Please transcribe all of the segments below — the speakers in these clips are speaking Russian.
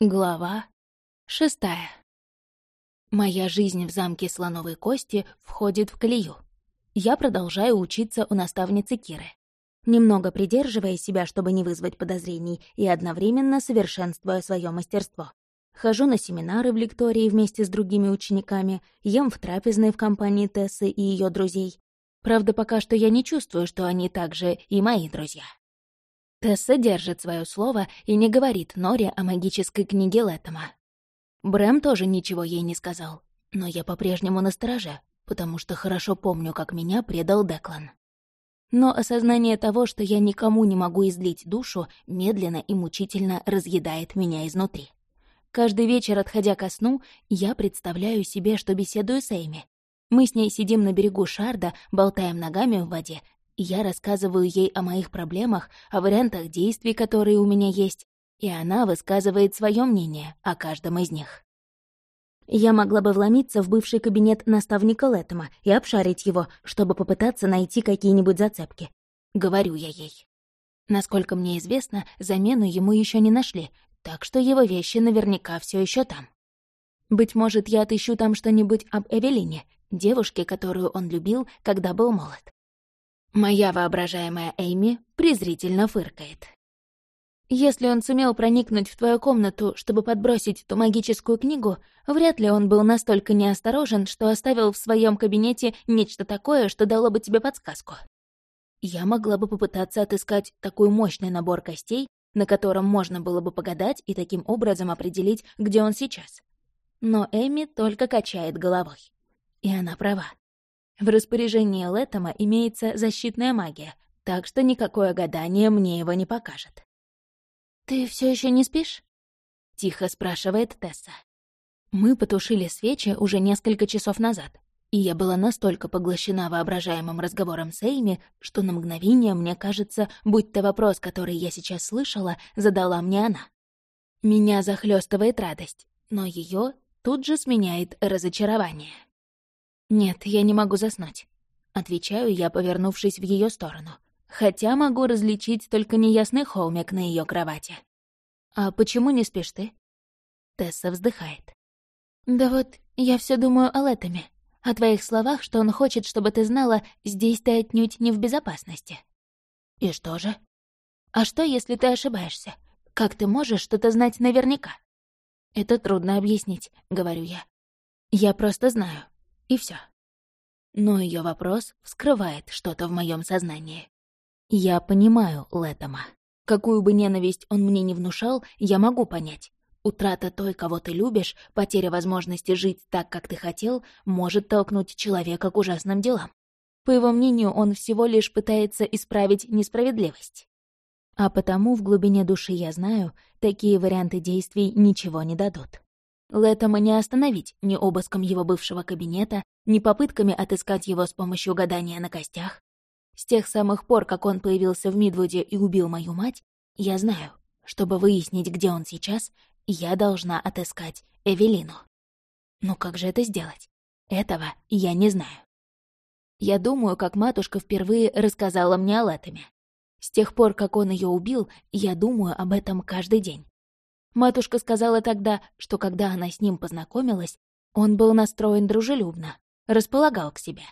Глава шестая. Моя жизнь в замке Слоновой Кости входит в колею. Я продолжаю учиться у наставницы Киры. Немного придерживая себя, чтобы не вызвать подозрений, и одновременно совершенствуя свое мастерство. Хожу на семинары в лектории вместе с другими учениками, ем в трапезной в компании Тессы и ее друзей. Правда, пока что я не чувствую, что они также и мои друзья. Тесса держит свое слово и не говорит Норе о магической книге Лэттема. Брэм тоже ничего ей не сказал, но я по-прежнему настороже, потому что хорошо помню, как меня предал Деклан. Но осознание того, что я никому не могу излить душу, медленно и мучительно разъедает меня изнутри. Каждый вечер, отходя ко сну, я представляю себе, что беседую с Эйми. Мы с ней сидим на берегу Шарда, болтаем ногами в воде я рассказываю ей о моих проблемах, о вариантах действий, которые у меня есть, и она высказывает свое мнение о каждом из них. Я могла бы вломиться в бывший кабинет наставника Лэттема и обшарить его, чтобы попытаться найти какие-нибудь зацепки. Говорю я ей. Насколько мне известно, замену ему еще не нашли, так что его вещи наверняка все еще там. Быть может, я отыщу там что-нибудь об Эвелине, девушке, которую он любил, когда был молод. Моя воображаемая Эйми презрительно фыркает. Если он сумел проникнуть в твою комнату, чтобы подбросить ту магическую книгу, вряд ли он был настолько неосторожен, что оставил в своем кабинете нечто такое, что дало бы тебе подсказку. Я могла бы попытаться отыскать такой мощный набор костей, на котором можно было бы погадать и таким образом определить, где он сейчас. Но Эми только качает головой. И она права. В распоряжении Лэттема имеется защитная магия, так что никакое гадание мне его не покажет. «Ты все еще не спишь?» — тихо спрашивает Тесса. Мы потушили свечи уже несколько часов назад, и я была настолько поглощена воображаемым разговором с Эйми, что на мгновение мне кажется, будь-то вопрос, который я сейчас слышала, задала мне она. Меня захлестывает радость, но ее тут же сменяет разочарование. «Нет, я не могу заснуть», — отвечаю я, повернувшись в ее сторону. Хотя могу различить только неясный холмик на ее кровати. «А почему не спишь ты?» Тесса вздыхает. «Да вот, я все думаю о Лэттеме, о твоих словах, что он хочет, чтобы ты знала, здесь ты отнюдь не в безопасности». «И что же?» «А что, если ты ошибаешься? Как ты можешь что-то знать наверняка?» «Это трудно объяснить», — говорю я. «Я просто знаю. И все. Но ее вопрос вскрывает что-то в моем сознании. Я понимаю Лэттема. Какую бы ненависть он мне не внушал, я могу понять. Утрата той, кого ты любишь, потеря возможности жить так, как ты хотел, может толкнуть человека к ужасным делам. По его мнению, он всего лишь пытается исправить несправедливость. А потому в глубине души я знаю, такие варианты действий ничего не дадут. Лэттема не остановить ни обыском его бывшего кабинета, ни попытками отыскать его с помощью гадания на костях. С тех самых пор, как он появился в Мидвуде и убил мою мать, я знаю, чтобы выяснить, где он сейчас, я должна отыскать Эвелину. Но как же это сделать? Этого я не знаю. Я думаю, как матушка впервые рассказала мне о Лэттеме. С тех пор, как он ее убил, я думаю об этом каждый день. Матушка сказала тогда, что когда она с ним познакомилась, он был настроен дружелюбно, располагал к себе.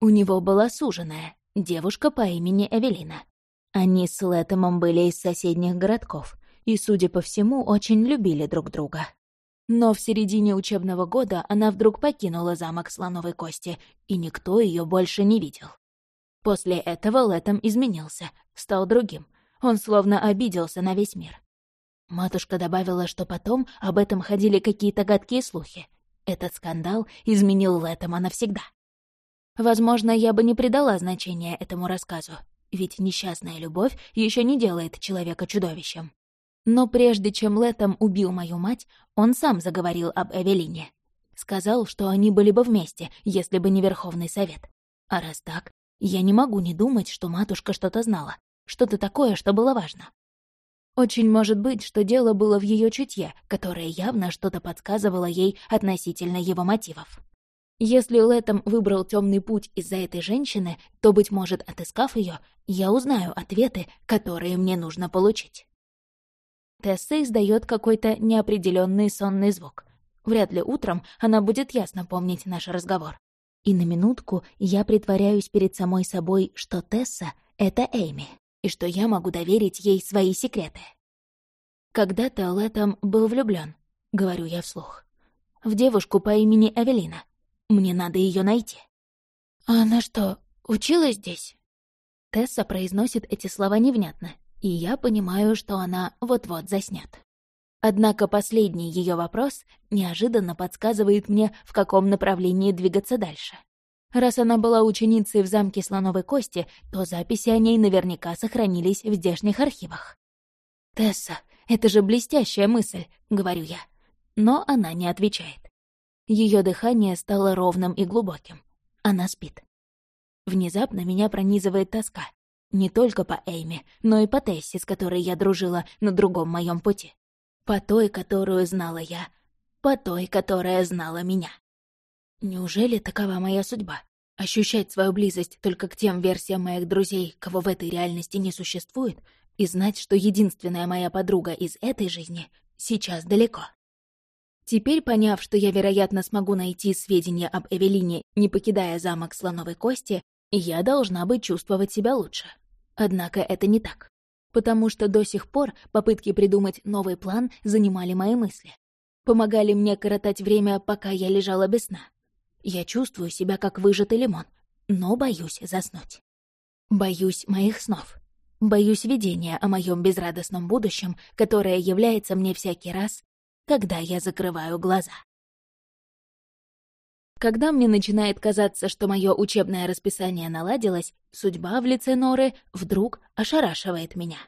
У него была суженая, девушка по имени Эвелина. Они с Лэтомом были из соседних городков и, судя по всему, очень любили друг друга. Но в середине учебного года она вдруг покинула замок Слоновой Кости, и никто ее больше не видел. После этого Лэтом изменился, стал другим. Он словно обиделся на весь мир. Матушка добавила, что потом об этом ходили какие-то гадкие слухи. Этот скандал изменил Лэттема навсегда. Возможно, я бы не придала значения этому рассказу, ведь несчастная любовь еще не делает человека чудовищем. Но прежде чем Лэттем убил мою мать, он сам заговорил об Эвелине. Сказал, что они были бы вместе, если бы не Верховный Совет. А раз так, я не могу не думать, что матушка что-то знала, что-то такое, что было важно. Очень может быть, что дело было в ее чутье, которое явно что-то подсказывало ей относительно его мотивов. Если Лэттем выбрал темный путь из-за этой женщины, то, быть может, отыскав ее, я узнаю ответы, которые мне нужно получить. Тесса издает какой-то неопределенный сонный звук. Вряд ли утром она будет ясно помнить наш разговор. И на минутку я притворяюсь перед самой собой, что Тесса — это Эйми, и что я могу доверить ей свои секреты. Когда-то Летом был влюблен, говорю я вслух. В девушку по имени Эвелина. Мне надо ее найти. «А она что, училась здесь?» Тесса произносит эти слова невнятно, и я понимаю, что она вот-вот заснет. Однако последний ее вопрос неожиданно подсказывает мне, в каком направлении двигаться дальше. Раз она была ученицей в замке Слоновой Кости, то записи о ней наверняка сохранились в здешних архивах. «Тесса, это же блестящая мысль», — говорю я. Но она не отвечает. Ее дыхание стало ровным и глубоким. Она спит. Внезапно меня пронизывает тоска. Не только по Эйме, но и по Тессе, с которой я дружила на другом моем пути. По той, которую знала я. По той, которая знала меня. Неужели такова моя судьба? Ощущать свою близость только к тем версиям моих друзей, кого в этой реальности не существует, и знать, что единственная моя подруга из этой жизни сейчас далеко. Теперь, поняв, что я, вероятно, смогу найти сведения об Эвелине, не покидая замок Слоновой Кости, я должна бы чувствовать себя лучше. Однако это не так потому что до сих пор попытки придумать новый план занимали мои мысли. Помогали мне коротать время, пока я лежала без сна. Я чувствую себя как выжатый лимон, но боюсь заснуть. Боюсь моих снов. Боюсь видения о моем безрадостном будущем, которое является мне всякий раз, когда я закрываю глаза. Когда мне начинает казаться, что мое учебное расписание наладилось, судьба в лице Норы вдруг ошарашивает меня.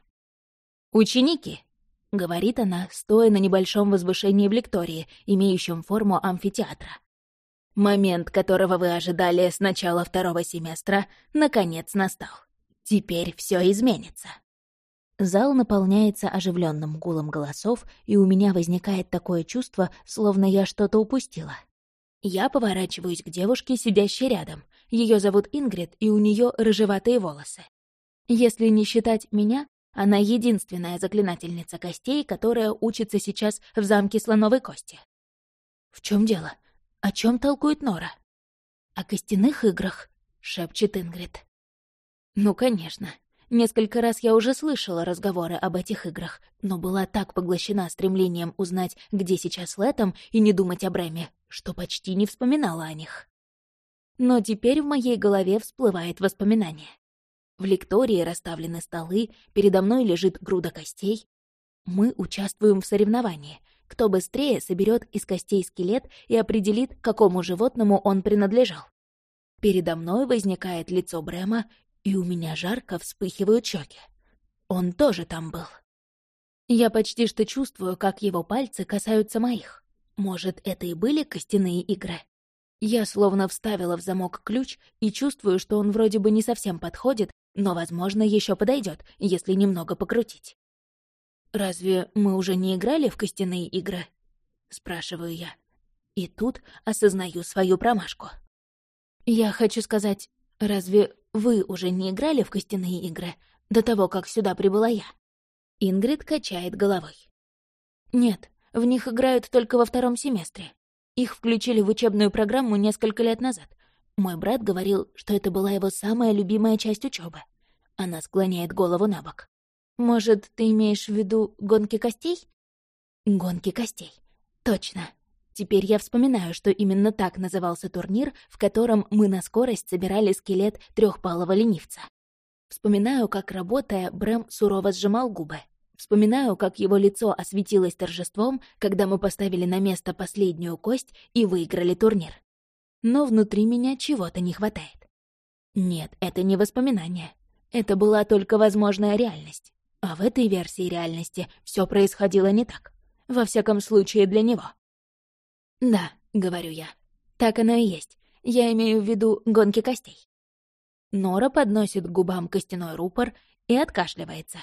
«Ученики!» — говорит она, стоя на небольшом возвышении в лектории, имеющем форму амфитеатра. «Момент, которого вы ожидали с начала второго семестра, наконец настал. Теперь все изменится». Зал наполняется оживленным гулом голосов, и у меня возникает такое чувство, словно я что-то упустила. Я поворачиваюсь к девушке, сидящей рядом. Ее зовут Ингрид, и у нее рыжеватые волосы. Если не считать меня, она единственная заклинательница костей, которая учится сейчас в замке Слоновой Кости. В чем дело? О чем толкует Нора? О костяных играх, шепчет Ингрид. Ну, конечно. Несколько раз я уже слышала разговоры об этих играх, но была так поглощена стремлением узнать, где сейчас Летом, и не думать о Брэме, что почти не вспоминала о них. Но теперь в моей голове всплывает воспоминание. В лектории расставлены столы, передо мной лежит груда костей. Мы участвуем в соревновании. Кто быстрее соберет из костей скелет и определит, какому животному он принадлежал. Передо мной возникает лицо Брэма, и у меня жарко вспыхивают щеки. Он тоже там был. Я почти что чувствую, как его пальцы касаются моих. Может, это и были костяные игры? Я словно вставила в замок ключ и чувствую, что он вроде бы не совсем подходит, но, возможно, еще подойдет, если немного покрутить. «Разве мы уже не играли в костяные игры?» — спрашиваю я. И тут осознаю свою промашку. Я хочу сказать, разве вы уже не играли в костяные игры до того, как сюда прибыла я?» Ингрид качает головой. «Нет, в них играют только во втором семестре. Их включили в учебную программу несколько лет назад. Мой брат говорил, что это была его самая любимая часть учебы. Она склоняет голову на бок. «Может, ты имеешь в виду гонки костей?» «Гонки костей. Точно. Теперь я вспоминаю, что именно так назывался турнир, в котором мы на скорость собирали скелет трехпалого ленивца. Вспоминаю, как, работая, Брэм сурово сжимал губы. Вспоминаю, как его лицо осветилось торжеством, когда мы поставили на место последнюю кость и выиграли турнир. Но внутри меня чего-то не хватает. Нет, это не воспоминание. Это была только возможная реальность. А в этой версии реальности все происходило не так. Во всяком случае, для него. «Да», — говорю я, — «так оно и есть. Я имею в виду гонки костей». Нора подносит к губам костяной рупор и откашливается.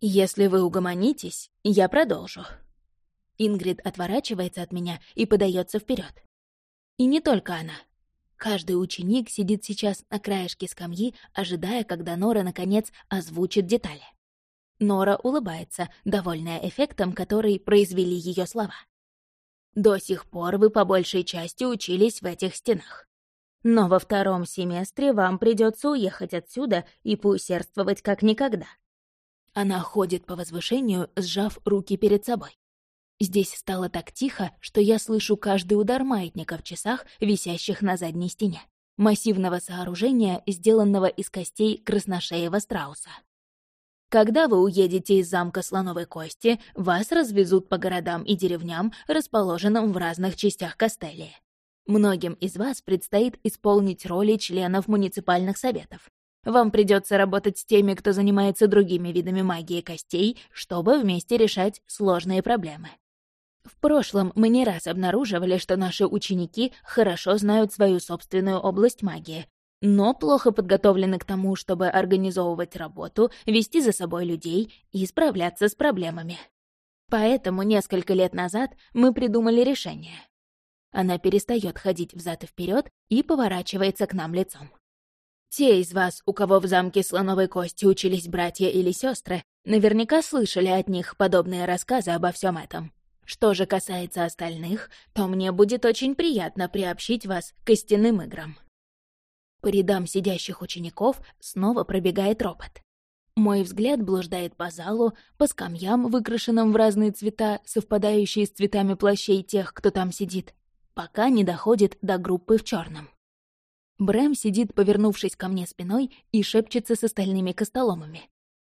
«Если вы угомонитесь, я продолжу». Ингрид отворачивается от меня и подается вперед. И не только она. Каждый ученик сидит сейчас на краешке скамьи, ожидая, когда Нора, наконец, озвучит детали. Нора улыбается, довольная эффектом, который произвели ее слова. До сих пор вы по большей части учились в этих стенах. Но во втором семестре вам придется уехать отсюда и поусердствовать как никогда. Она ходит по возвышению, сжав руки перед собой. Здесь стало так тихо, что я слышу каждый удар маятника в часах, висящих на задней стене. Массивного сооружения, сделанного из костей красношеего страуса. Когда вы уедете из замка Слоновой Кости, вас развезут по городам и деревням, расположенным в разных частях Костелии. Многим из вас предстоит исполнить роли членов муниципальных советов. Вам придется работать с теми, кто занимается другими видами магии костей, чтобы вместе решать сложные проблемы. В прошлом мы не раз обнаруживали, что наши ученики хорошо знают свою собственную область магии, но плохо подготовлены к тому, чтобы организовывать работу, вести за собой людей и справляться с проблемами. Поэтому несколько лет назад мы придумали решение. Она перестает ходить взад и вперед и поворачивается к нам лицом. Те из вас, у кого в замке слоновой кости учились братья или сестры, наверняка слышали от них подобные рассказы обо всем этом. Что же касается остальных, то мне будет очень приятно приобщить вас к истинным играм. По рядам сидящих учеников снова пробегает ропот. Мой взгляд блуждает по залу, по скамьям, выкрашенным в разные цвета, совпадающие с цветами плащей тех, кто там сидит, пока не доходит до группы в черном. Брэм сидит, повернувшись ко мне спиной, и шепчется с остальными костоломами.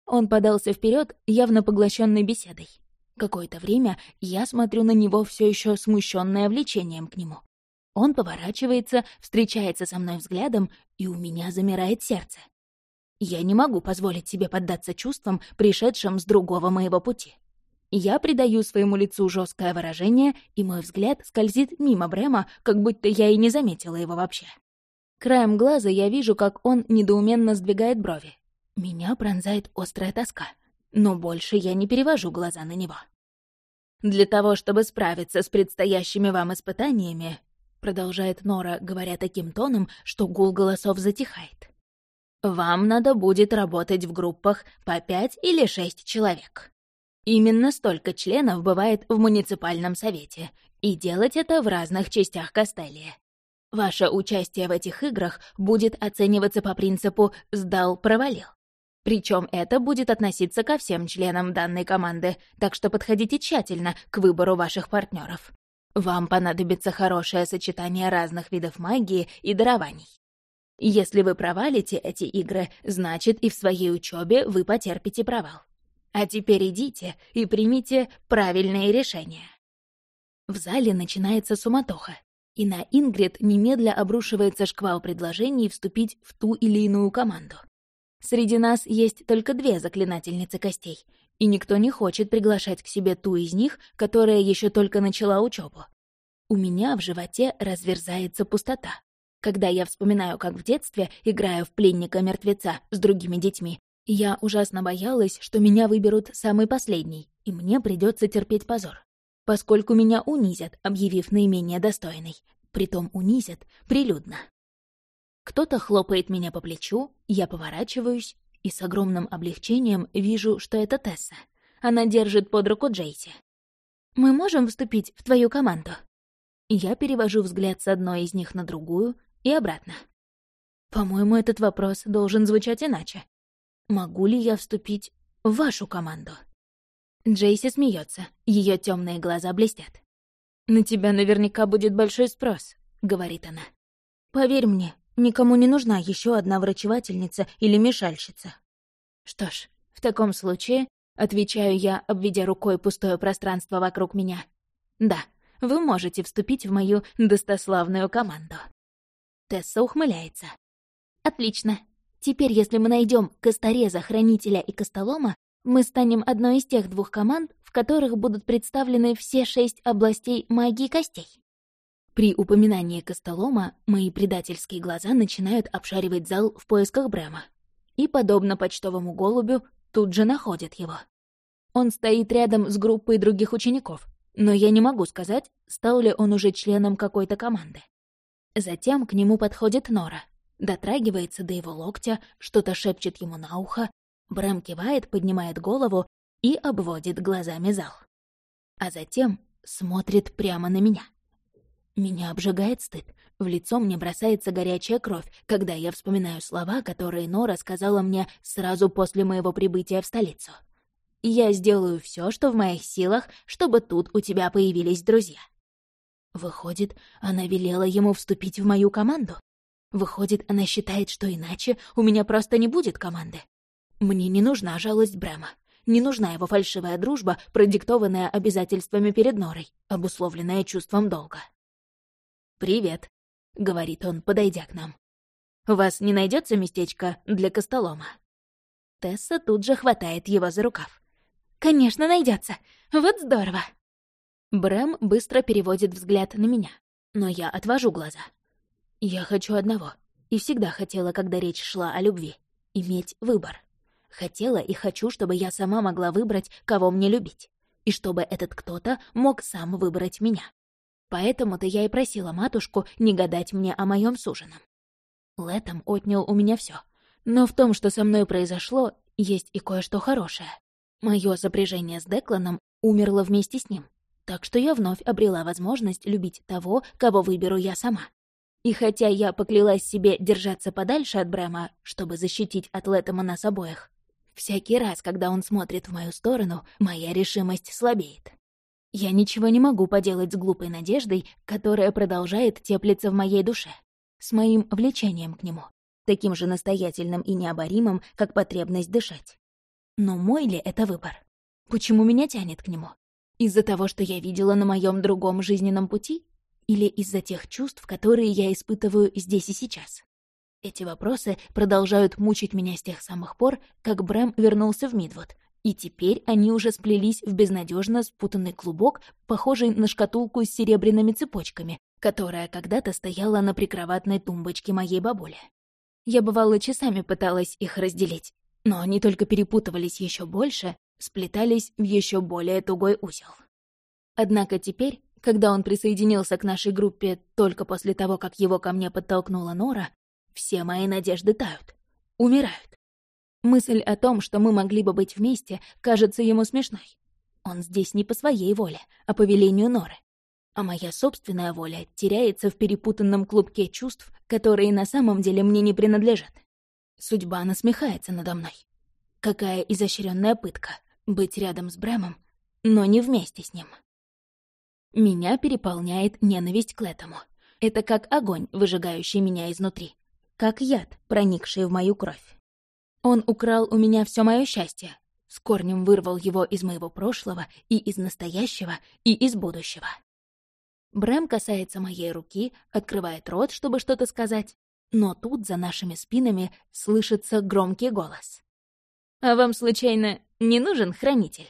Он подался вперед, явно поглощенный беседой. Какое-то время я смотрю на него все еще смущенное влечением к нему. Он поворачивается, встречается со мной взглядом, и у меня замирает сердце. Я не могу позволить себе поддаться чувствам, пришедшим с другого моего пути. Я придаю своему лицу жесткое выражение, и мой взгляд скользит мимо Брема, как будто я и не заметила его вообще. Краем глаза я вижу, как он недоуменно сдвигает брови. Меня пронзает острая тоска, но больше я не перевожу глаза на него. Для того, чтобы справиться с предстоящими вам испытаниями, продолжает Нора, говоря таким тоном, что гул голосов затихает. «Вам надо будет работать в группах по пять или шесть человек. Именно столько членов бывает в муниципальном совете, и делать это в разных частях Костелия. Ваше участие в этих играх будет оцениваться по принципу «сдал-провалил». Причем это будет относиться ко всем членам данной команды, так что подходите тщательно к выбору ваших партнеров. Вам понадобится хорошее сочетание разных видов магии и дарований. Если вы провалите эти игры, значит и в своей учебе вы потерпите провал. А теперь идите и примите правильные решения. В зале начинается суматоха, и на Ингрид немедля обрушивается шквал предложений вступить в ту или иную команду. Среди нас есть только две заклинательницы костей, и никто не хочет приглашать к себе ту из них, которая еще только начала учебу. У меня в животе разверзается пустота. Когда я вспоминаю, как в детстве, играя в пленника-мертвеца с другими детьми, я ужасно боялась, что меня выберут самый последний, и мне придется терпеть позор. Поскольку меня унизят, объявив наименее достойной. Притом унизят прилюдно. Кто-то хлопает меня по плечу, я поворачиваюсь и с огромным облегчением вижу, что это Тесса. Она держит под руку Джейси. «Мы можем вступить в твою команду?» Я перевожу взгляд с одной из них на другую и обратно. По-моему, этот вопрос должен звучать иначе. Могу ли я вступить в вашу команду? Джейси смеется, ее темные глаза блестят. «На тебя наверняка будет большой спрос», — говорит она. «Поверь мне, Никому не нужна еще одна врачевательница или мешальщица. Что ж, в таком случае, отвечаю я, обведя рукой пустое пространство вокруг меня. Да, вы можете вступить в мою достославную команду. Тесса ухмыляется. Отлично. Теперь, если мы найдем костореза, хранителя и костолома, мы станем одной из тех двух команд, в которых будут представлены все шесть областей магии костей. При упоминании Костолома мои предательские глаза начинают обшаривать зал в поисках Брэма. И, подобно почтовому голубю, тут же находят его. Он стоит рядом с группой других учеников, но я не могу сказать, стал ли он уже членом какой-то команды. Затем к нему подходит Нора, дотрагивается до его локтя, что-то шепчет ему на ухо. Брэм кивает, поднимает голову и обводит глазами зал. А затем смотрит прямо на меня. Меня обжигает стыд. В лицо мне бросается горячая кровь, когда я вспоминаю слова, которые Нора сказала мне сразу после моего прибытия в столицу. «Я сделаю все, что в моих силах, чтобы тут у тебя появились друзья». Выходит, она велела ему вступить в мою команду? Выходит, она считает, что иначе у меня просто не будет команды. Мне не нужна жалость Брэма. Не нужна его фальшивая дружба, продиктованная обязательствами перед Норой, обусловленная чувством долга. «Привет», — говорит он, подойдя к нам. «У вас не найдется местечко для костолома?» Тесса тут же хватает его за рукав. «Конечно, найдется. Вот здорово!» Брэм быстро переводит взгляд на меня, но я отвожу глаза. Я хочу одного, и всегда хотела, когда речь шла о любви, иметь выбор. Хотела и хочу, чтобы я сама могла выбрать, кого мне любить, и чтобы этот кто-то мог сам выбрать меня. Поэтому-то я и просила матушку не гадать мне о моем суженом. Летом отнял у меня все, но в том, что со мной произошло, есть и кое-что хорошее. Мое сопряжение с Декланом умерло вместе с ним, так что я вновь обрела возможность любить того, кого выберу я сама. И хотя я поклялась себе держаться подальше от Брэма, чтобы защитить от Лэттема нас обоих, всякий раз, когда он смотрит в мою сторону, моя решимость слабеет. Я ничего не могу поделать с глупой надеждой, которая продолжает теплиться в моей душе, с моим влечением к нему, таким же настоятельным и необоримым, как потребность дышать. Но мой ли это выбор? Почему меня тянет к нему? Из-за того, что я видела на моем другом жизненном пути? Или из-за тех чувств, которые я испытываю здесь и сейчас? Эти вопросы продолжают мучить меня с тех самых пор, как Брэм вернулся в Мидвуд, и теперь они уже сплелись в безнадежно спутанный клубок, похожий на шкатулку с серебряными цепочками, которая когда-то стояла на прикроватной тумбочке моей бабули. Я бывало часами пыталась их разделить, но они только перепутывались еще больше, сплетались в еще более тугой узел. Однако теперь, когда он присоединился к нашей группе только после того, как его ко мне подтолкнула Нора, все мои надежды тают, умирают. Мысль о том, что мы могли бы быть вместе, кажется ему смешной. Он здесь не по своей воле, а по велению Норы. А моя собственная воля теряется в перепутанном клубке чувств, которые на самом деле мне не принадлежат. Судьба насмехается надо мной. Какая изощренная пытка — быть рядом с Брэмом, но не вместе с ним. Меня переполняет ненависть к этому. Это как огонь, выжигающий меня изнутри. Как яд, проникший в мою кровь. Он украл у меня все мое счастье, с корнем вырвал его из моего прошлого и из настоящего, и из будущего. Брэм касается моей руки, открывает рот, чтобы что-то сказать, но тут за нашими спинами слышится громкий голос. «А вам, случайно, не нужен хранитель?»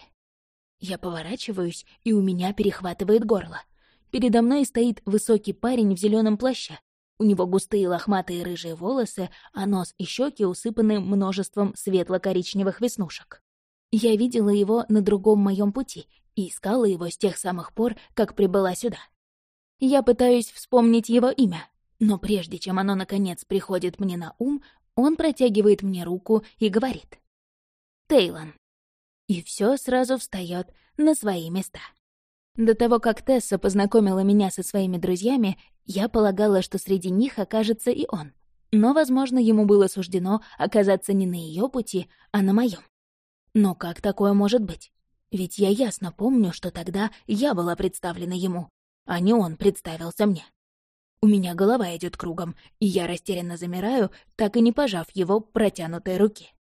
Я поворачиваюсь, и у меня перехватывает горло. Передо мной стоит высокий парень в зеленом плаще. У него густые лохматые рыжие волосы, а нос и щеки усыпаны множеством светло-коричневых веснушек. Я видела его на другом моем пути и искала его с тех самых пор, как прибыла сюда. Я пытаюсь вспомнить его имя, но прежде чем оно, наконец, приходит мне на ум, он протягивает мне руку и говорит. «Тейлон» и все сразу встает на свои места. До того, как Тесса познакомила меня со своими друзьями, я полагала, что среди них окажется и он. Но, возможно, ему было суждено оказаться не на ее пути, а на моем. Но как такое может быть? Ведь я ясно помню, что тогда я была представлена ему, а не он представился мне. У меня голова идет кругом, и я растерянно замираю, так и не пожав его протянутой руки.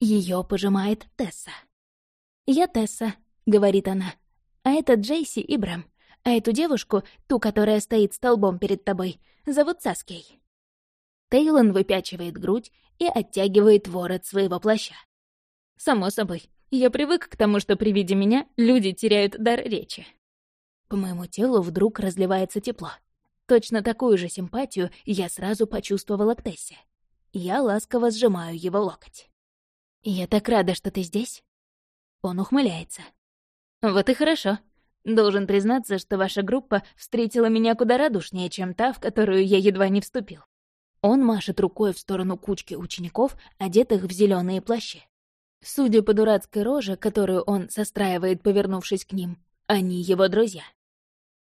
Ее пожимает Тесса. «Я Тесса», — говорит она. «А это Джейси и Брэм. А эту девушку, ту, которая стоит столбом перед тобой, зовут Саскей». Тейлон выпячивает грудь и оттягивает ворот своего плаща. «Само собой, я привык к тому, что при виде меня люди теряют дар речи». По моему телу вдруг разливается тепло. Точно такую же симпатию я сразу почувствовала к Тессе. Я ласково сжимаю его локоть. «Я так рада, что ты здесь», он ухмыляется. «Вот и хорошо. Должен признаться, что ваша группа встретила меня куда радушнее, чем та, в которую я едва не вступил». Он машет рукой в сторону кучки учеников, одетых в зеленые плащи. Судя по дурацкой роже, которую он состраивает, повернувшись к ним, они его друзья.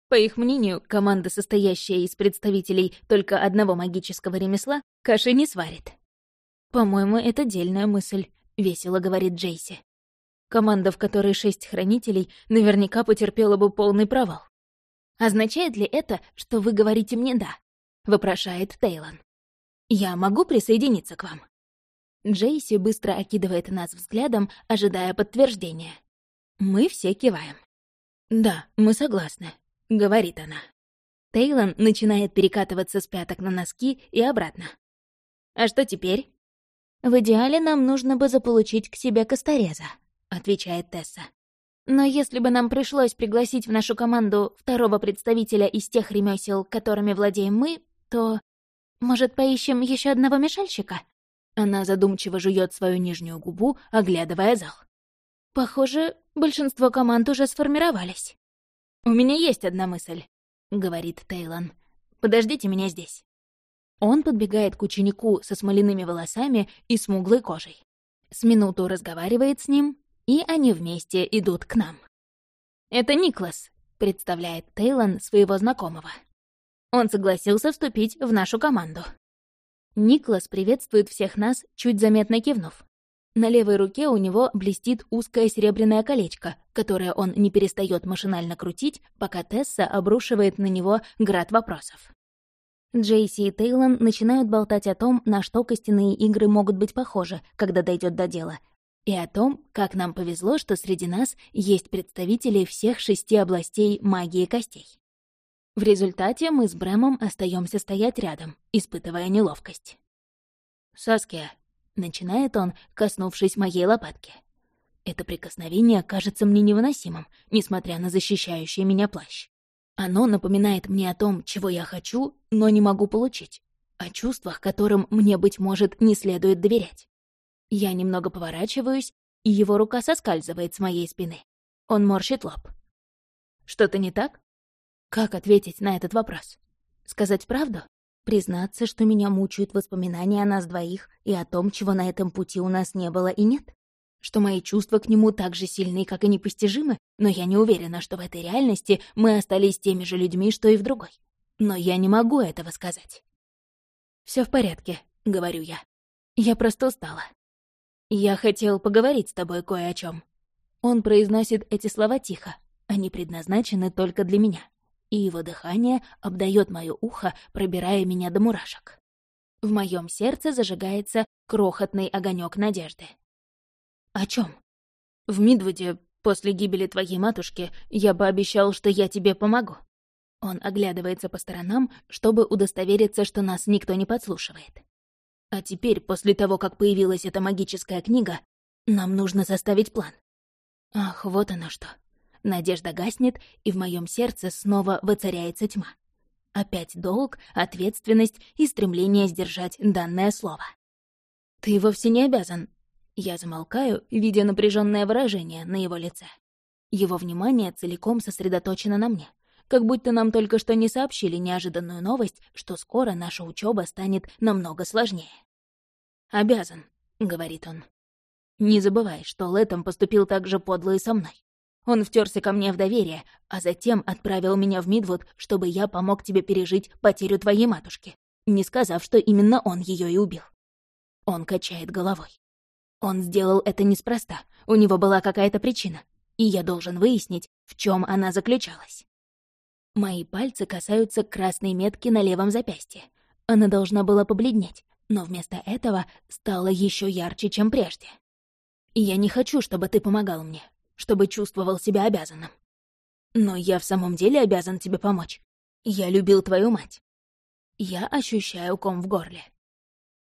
По их мнению, команда, состоящая из представителей только одного магического ремесла, каши не сварит. «По-моему, это дельная мысль», — весело говорит Джейси. Команда, в которой шесть хранителей, наверняка потерпела бы полный провал. «Означает ли это, что вы говорите мне «да»?» — вопрошает Тейлон. «Я могу присоединиться к вам?» Джейси быстро окидывает нас взглядом, ожидая подтверждения. Мы все киваем. «Да, мы согласны», — говорит она. Тейлон начинает перекатываться с пяток на носки и обратно. «А что теперь?» «В идеале нам нужно бы заполучить к себе Костореза», — отвечает Тесса. «Но если бы нам пришлось пригласить в нашу команду второго представителя из тех ремесел, которыми владеем мы, то... Может, поищем еще одного мешальщика?» Она задумчиво жует свою нижнюю губу, оглядывая зал. «Похоже, большинство команд уже сформировались». «У меня есть одна мысль», — говорит Тейлон. «Подождите меня здесь». Он подбегает к ученику со смоляными волосами и смуглой кожей. С минуту разговаривает с ним, и они вместе идут к нам. «Это Никлас», — представляет Тейлон своего знакомого. Он согласился вступить в нашу команду. Никлас приветствует всех нас, чуть заметно кивнув. На левой руке у него блестит узкое серебряное колечко, которое он не перестает машинально крутить, пока Тесса обрушивает на него град вопросов. Джейси и Тейлон начинают болтать о том, на что костяные игры могут быть похожи, когда дойдет до дела, и о том, как нам повезло, что среди нас есть представители всех шести областей магии костей. В результате мы с Брэмом остаемся стоять рядом, испытывая неловкость. «Саския», — начинает он, коснувшись моей лопатки. Это прикосновение кажется мне невыносимым, несмотря на защищающий меня плащ. Оно напоминает мне о том, чего я хочу, но не могу получить. О чувствах, которым мне, быть может, не следует доверять. Я немного поворачиваюсь, и его рука соскальзывает с моей спины. Он морщит лоб. Что-то не так? Как ответить на этот вопрос? Сказать правду? Признаться, что меня мучают воспоминания о нас двоих и о том, чего на этом пути у нас не было и нет? что мои чувства к нему так же сильны, как и непостижимы, но я не уверена, что в этой реальности мы остались теми же людьми, что и в другой. Но я не могу этого сказать. Все в порядке», — говорю я. «Я просто устала». «Я хотел поговорить с тобой кое о чем. Он произносит эти слова тихо, они предназначены только для меня, и его дыхание обдает мое ухо, пробирая меня до мурашек. В моем сердце зажигается крохотный огонек надежды. «О чем? «В Мидвуде, после гибели твоей матушки, я пообещал, что я тебе помогу». Он оглядывается по сторонам, чтобы удостовериться, что нас никто не подслушивает. А теперь, после того, как появилась эта магическая книга, нам нужно составить план. Ах, вот оно что. Надежда гаснет, и в моем сердце снова воцаряется тьма. Опять долг, ответственность и стремление сдержать данное слово. «Ты вовсе не обязан», я замолкаю, видя напряженное выражение на его лице. Его внимание целиком сосредоточено на мне, как будто нам только что не сообщили неожиданную новость, что скоро наша учеба станет намного сложнее. «Обязан», — говорит он. «Не забывай, что Лэтом поступил так же подло и со мной. Он втерся ко мне в доверие, а затем отправил меня в Мидвуд, чтобы я помог тебе пережить потерю твоей матушки, не сказав, что именно он ее и убил. Он качает головой. Он сделал это неспроста, у него была какая-то причина, и я должен выяснить, в чем она заключалась. Мои пальцы касаются красной метки на левом запястье. Она должна была побледнеть, но вместо этого стала еще ярче, чем прежде. я не хочу, чтобы ты помогал мне, чтобы чувствовал себя обязанным. Но я в самом деле обязан тебе помочь. Я любил твою мать. Я ощущаю ком в горле.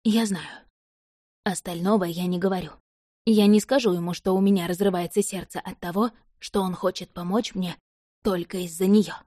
Я знаю. Остального я не говорю. Я не скажу ему, что у меня разрывается сердце от того, что он хочет помочь мне только из-за нее.